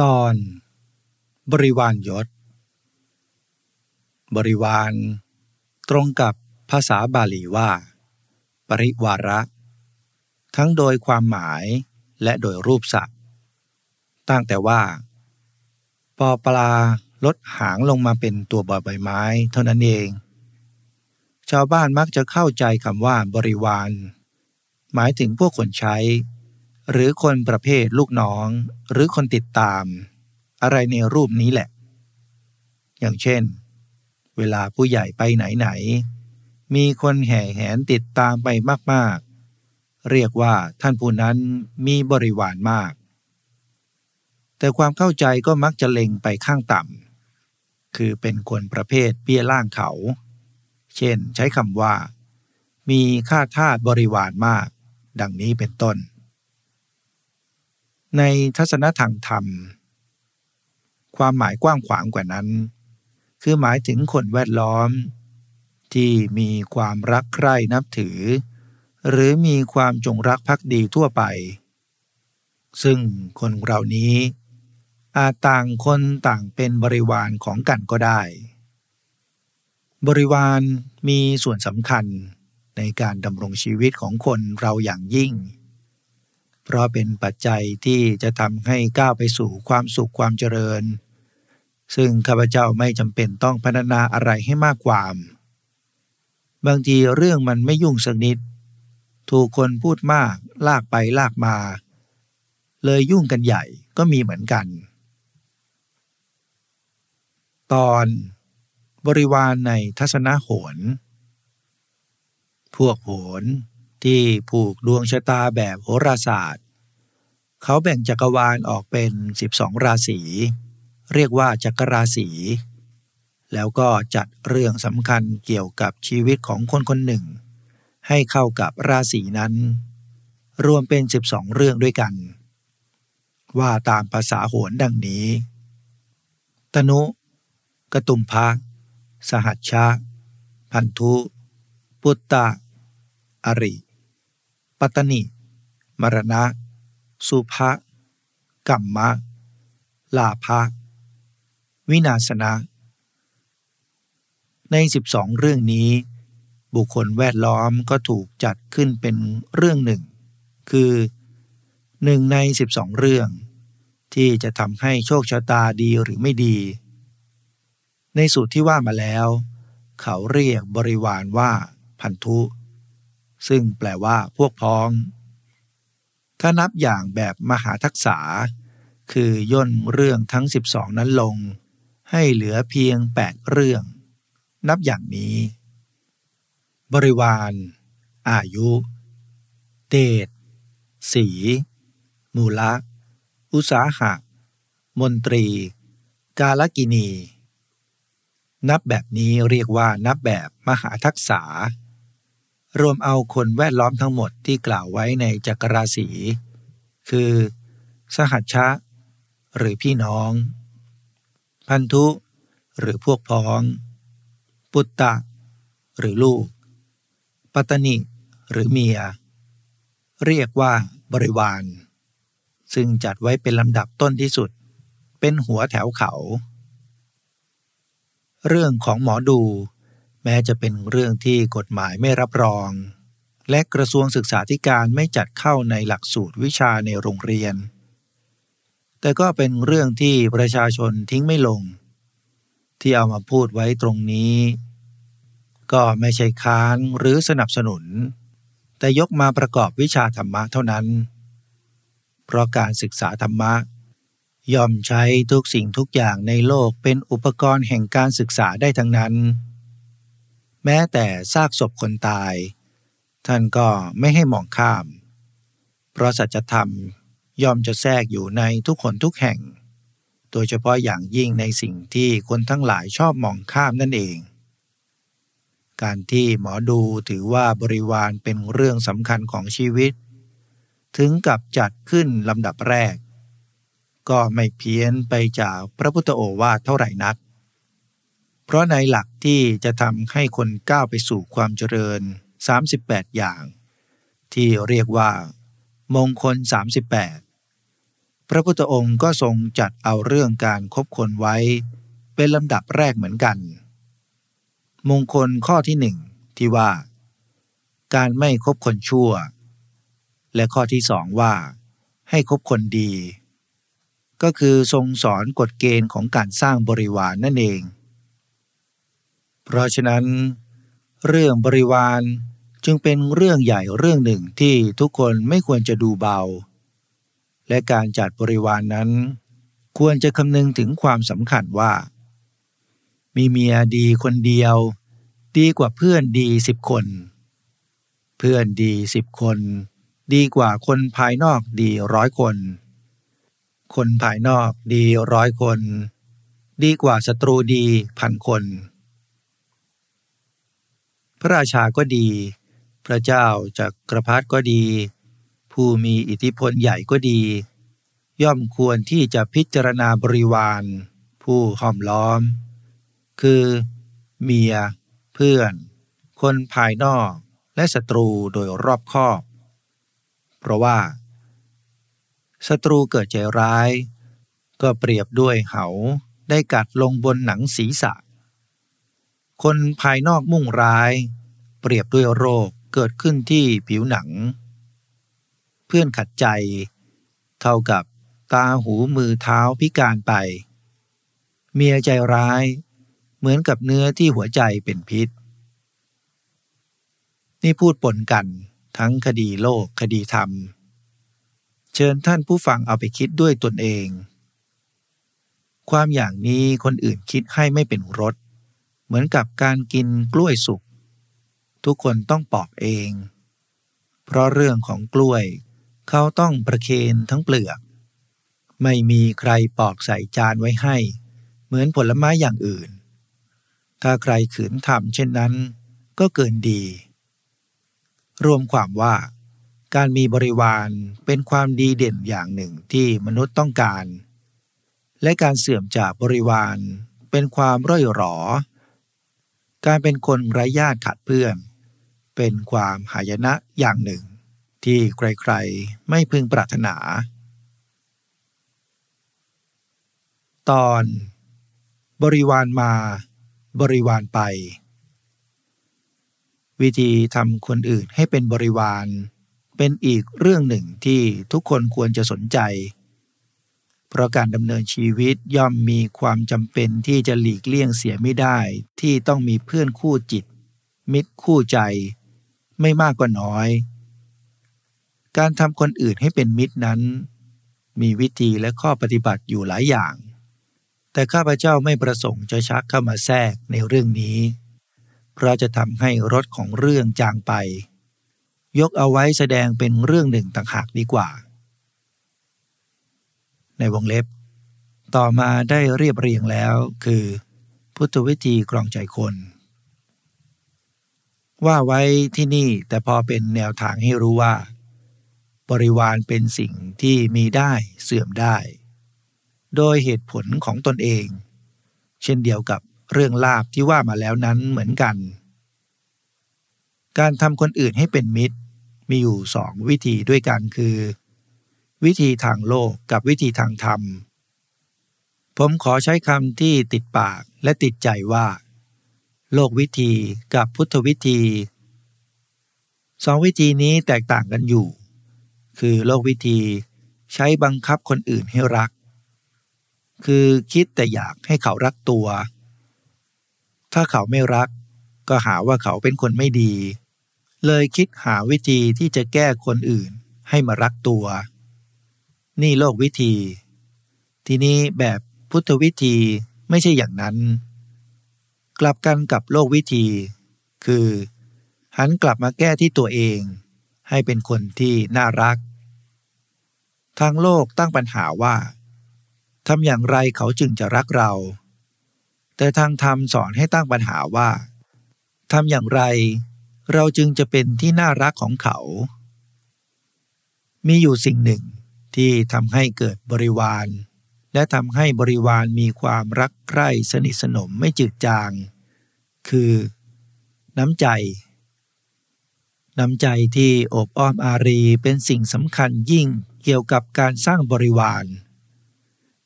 ตอนบริวารยศ บริวาร ตรงกับภาษาบาลีว่า ปริวาระ ทั้งโดยความหมายและโดยรูปศัพท์ ตั้งแต่ว่า ปอปลาลดหางลงมาเป็นตัวบอใบไม้เท่านั้นเอง ชาวบ้านมักจะเข้าใจคำว่าบริวาร หมายถึงพวกคนใช้ หรือคนประเภทลูกน้อง หรือคนติดตาม อะไรในรูปนี้แหละ อย่างเช่น เวลาผู้ใหญ่ไปไหนๆมีคนแห่แหนติดตามไปมากๆ เรียกว่าท่านผู้นั้นมีบริวารมาก แต่ความเข้าใจก็มักจะเล็งไปข้างต่ำคือเป็นคนประเภทเปี้ยล่างเขา เช่นใช้คำว่า มีค่าทาสบริวารมาก ดังนี้เป็นต้น ในทัศนทางธรรม ความหมายกว้างขวางกว่านั้น คือหมายถึงคนแวดล้อม ที่มีความรักใคร่นับถือ หรือมีความจงรักภักดีทั่วไป ซึ่งคนเรานี้ อาจต่างคนต่างเป็นบริวารของกันก็ได้ บริวารมีส่วนสำคัญในการดำรงชีวิตของคนเราอย่างยิ่ง เพราะเป็นปัจจัยที่จะทำให้ก้าวไปสู่ความสุขความเจริญ ซึ่งข้าพเจ้าไม่จำเป็นต้องพัฒนาอะไรให้มากความบางทีเรื่องมันไม่ยุ่งสักนิด ถูกคนพูดมากลากไปลากมา เลยยุ่งกันใหญ่ก็มีเหมือนกัน ตอนบริวารในทัศนโหน พวกโหน ที่ผูกดวงชะตาแบบโหราศาสตร์ เขาแบ่งจักรวาลออกเป็น 12 ราศี เรียกว่าจักรราศีแล้วก็จัดเรื่องสำคัญเกี่ยวกับชีวิตของคนคนหนึ่ง ให้เข้ากับราศีนั้น รวมเป็น 12 เรื่องด้วยกัน ว่าตามภาษาโหนดังนี้ ตนุ กตุมพะสหัชชะ พันธุ ปุตตะ อริ ปัตตนิ มรณะ สุภะกัมมะ ลาภะ วินาสนะ ใน 12 เรื่องนี้ บุคคลแวดล้อมก็ถูกจัดขึ้นเป็นเรื่องหนึ่ง คือหนึ่งใน 12 เรื่อง ที่จะทำให้โชคชะตาดีหรือไม่ดี ในสูตรที่ว่ามาแล้ว เขาเรียกบริวารว่าพันธุ ซึ่งแปลว่าพวกพ้อง ถ้านับอย่างแบบมหาทักษะคือย่นเรื่องทั้ง 12 นั้นลง ให้เหลือเพียง 8 เรื่อง นับอย่างนี้ บริวาร อายุ เดชสี มูละ อุสาหะ มนตรี กาลกินี นับแบบนี้เรียกว่านับแบบมหาทักษะ รวมเอาคนแวดล้อมทั้งหมดที่กล่าวไว้ในจักรราศี คือ สหัชชะ หรือพี่น้อง พันธุ หรือพวกพ้อง ปุตตะ หรือลูก ปัตตนิ หรือเมีย เรียกว่าบริวาร ซึ่งจัดไว้เป็นลำดับต้นที่สุด เป็นหัวแถวเขา เรื่องของหมอดู แม้จะเป็นเรื่องที่กฎหมายไม่รับรอง และกระทรวงศึกษาธิการไม่จัดเข้าในหลักสูตรวิชาในโรงเรียน แต่ก็เป็นเรื่องที่ประชาชนทิ้งไม่ลง ที่เอามาพูดไว้ตรงนี้ ก็ไม่ใช่ค้านหรือสนับสนุน แต่ยกมาประกอบวิชาธรรมะเท่านั้น เพราะการศึกษาธรรมะย่อมใช้ทุกสิ่งทุกอย่างในโลกเป็นอุปกรณ์แห่งการศึกษาได้ทั้งนั้น แม้แต่ซากศพคนตาย ท่านก็ไม่ให้มองข้าม เพราะสัจธรรมย่อมจะแทรกอยู่ในทุกคนทุกแห่ง โดยเฉพาะอย่างยิ่งในสิ่งที่คนทั้งหลายชอบมองข้ามนั่นเอง การที่หมอดูถือว่าบริวารเป็นเรื่องสำคัญของชีวิต ถึงกับจัดขึ้นลำดับแรก ก็ไม่เพี้ยนไปจากพระพุทธโอวาทเท่าไหร่นัก เพราะในหลักที่จะทำให้คนก้าวไปสู่ความเจริญ 38 อย่าง ที่เรียกว่า มงคล 38 พระพุทธองค์ก็ทรงจัดเอาเรื่องการคบคนไว้ เป็นลำดับแรกเหมือนกัน มงคลข้อที่หนึ่งที่ว่า การไม่คบคนชั่ว และข้อที่สองว่า ให้คบคนดี ก็คือทรงสอนกฎเกณฑ์ของการสร้างบริวารนนั่นเอง เพราะฉะนั้น เรื่องบริวารจึงเป็นเรื่องใหญ่เรื่องหนึ่งที่ทุกคนไม่ควรจะดูเบา และการจัดบริวารนนั้น ควรจะคำนึงถึงความสำคัญว่า มีเมียดีคนเดียว ดีกว่าเพื่อนดีสิบคน เพื่อนดีสิบคน ดีกว่าคนภายนอกดีร้อยคน คนภายนอกดีร้อยคน ดีกว่าศัตรูดีพันคน พระราชาก็ดี พระเจ้าจากกระพัดก็ดี ผู้มีอิทธิพลใหญ่ก็ดี ย่อมควรที่จะพิจารณาบริวาร ผู้ห้อมล้อม คือ เมีย เพื่อน คนภายนอกและศัตรูโดยรอบคอบ เพราะว่าศัตรูเกิดใจร้าย ก็เปรียบด้วยเหาได้กัดลงบนหนังศีรษะ คนภายนอกมุ่งร้าย เปรียบด้วยโรคเกิดขึ้นที่ผิวหนัง เพื่อนขัดใจ เท่ากับตาหูมือเท้าพิการไป เมียใจร้าย เหมือนกับเนื้อที่หัวใจเป็นพิษ นี่พูดปนกันทั้งคดีโลกคดีธรรม เชิญท่านผู้ฟังเอาไปคิดด้วยตนเอง ความอย่างนี้คนอื่นคิดให้ไม่เป็นรส เหมือนกับการกินกล้วยสุก ทุกคนต้องปอกเอง เพราะเรื่องของกล้วย เขาต้องประเคนทั้งเปลือก ไม่มีใครปอกใส่จานไว้ให้ เหมือนผลไม้อย่างอื่น ถ้าใครขืนทำเช่นนั้น ก็เกินดี รวมความว่า การมีบริวารเป็นความดีเด่นอย่างหนึ่งที่มนุษย์ต้องการ และการเสื่อมจากบริวารเป็นความร่อยหรอ การเป็นคนไร้ญาติขาดเพื่อน เป็นความหายนะอย่างหนึ่ง ที่ใครๆไม่พึงปรารถนา ตอน บริวารมา บริวารไป วิธีทำคนอื่นให้เป็นบริวาร เป็นอีกเรื่องหนึ่งที่ทุกคนควรจะสนใจ เพราะการดำเนินชีวิตย่อมมีความจำเป็นที่จะหลีกเลี่ยงเสียไม่ได้ ที่ต้องมีเพื่อนคู่จิต มิตรคู่ใจ ไม่มากก็น้อย การทำคนอื่นให้เป็นมิตรนั้น มีวิธีและข้อปฏิบัติอยู่หลายอย่าง แต่ข้าพเจ้าไม่ประสงค์จะชักเข้ามาแทรกในเรื่องนี้ เพราะจะทำให้รถของเรื่องจางไป ยกเอาไว้แสดงเป็นเรื่องหนึ่งต่างหากดีกว่า ในวงเล็บ ต่อมาได้เรียบเรียงแล้วคือ พุทธวิธีกรองใจคน ว่าไว้ที่นี่แต่พอเป็นแนวทางให้รู้ว่า บริวารเป็นสิ่งที่มีได้เสื่อมได้ โดยเหตุผลของตนเอง เช่นเดียวกับเรื่องลาบที่ว่ามาแล้วนั้นเหมือนกัน การทำคนอื่นให้เป็นมิตรมีอยู่สองวิธีด้วยกันคือ วิธีทางโลกกับวิธีทางธรรม ผมขอใช้คำที่ติดปากและติดใจว่า โลกวิธีกับพุทธวิธีสองวิธีนี้แตกต่างกันอยู่ คือโลกวิธีใช้บังคับคนอื่นให้รัก คือคิดแต่อยากให้เขารักตัว ถ้าเขาไม่รัก ก็หาว่าเขาเป็นคนไม่ดี เลยคิดหาวิธีที่จะแก้คนอื่นให้มารักตัว นี่โลกวิธี ทีนี้แบบพุทธวิธีไม่ใช่อย่างนั้น กลับกันกับโลกวิธี คือ หันกลับมาแก้ที่ตัวเอง ให้เป็นคนที่น่ารัก ทางโลกตั้งปัญหาว่าทำอย่างไรเขาจึงจะรักเรา แต่ทางธรรมสอนให้ตั้งปัญหาว่าทำอย่างไรเราจึงจะเป็นที่น่ารักของเขา มีอยู่สิ่งหนึ่ง ที่ทำให้เกิดบริวาร และทำให้บริวารมีความรักใคร่สนิทสนมไม่จืดจาง คือ น้ำใจ น้ำใจที่อบอ้อมอารีเป็นสิ่งสำคัญยิ่งเกี่ยวกับการสร้างบริวาร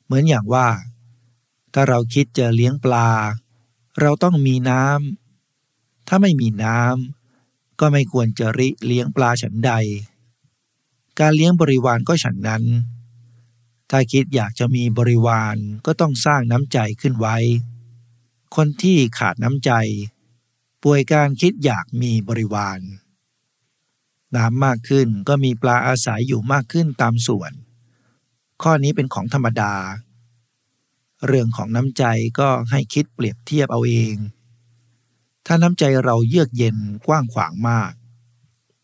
เหมือนอย่างว่า ถ้าเราคิดจะเลี้ยงปลา เราต้องมีน้ำถ้าไม่มีน้ำก็ไม่ควรจะริเลี้ยงปลาฉันใด การเลี้ยงบริวารก็ฉันนั้น ถ้าคิดอยากจะมีบริวารก็ต้องสร้างน้ำใจขึ้นไว้ คนที่ขาดน้ำใจ ป่วยการคิดอยากมีบริวาร น้ำมากขึ้นก็มีปลาอาศัยอยู่มากขึ้นตามส่วน ข้อนี้เป็นของธรรมดา เรื่องของน้ำใจก็ให้คิดเปรียบเทียบเอาเอง ถ้าน้ำใจเราเยือกเย็นกว้างขวางมาก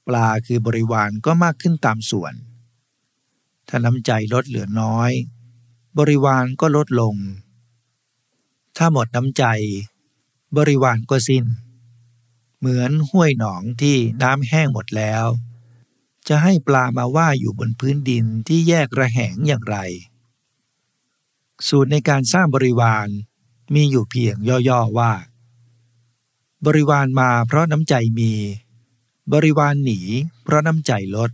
ปลาคือบริวารก็มากขึ้นตามส่วน ถ้าน้ำใจลดเหลือน้อย บริวารก็ลดลง ถ้าหมดน้ำใจ บริวารก็สิ้น เหมือนห้วยหนองที่น้ำแห้งหมดแล้ว จะให้ปลามาว่าอยู่บนพื้นดินที่แยกระแหงอย่างไร สูตรในการสร้างบริวารมีอยู่เพียงย่อๆว่า บริวารมาเพราะน้ำใจมี บริวารหนี เพราะน้ำใจลด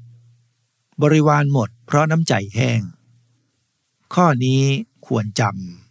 บริวารหมด เพราะน้ำใจแห้ง ข้อนี้ควรจำ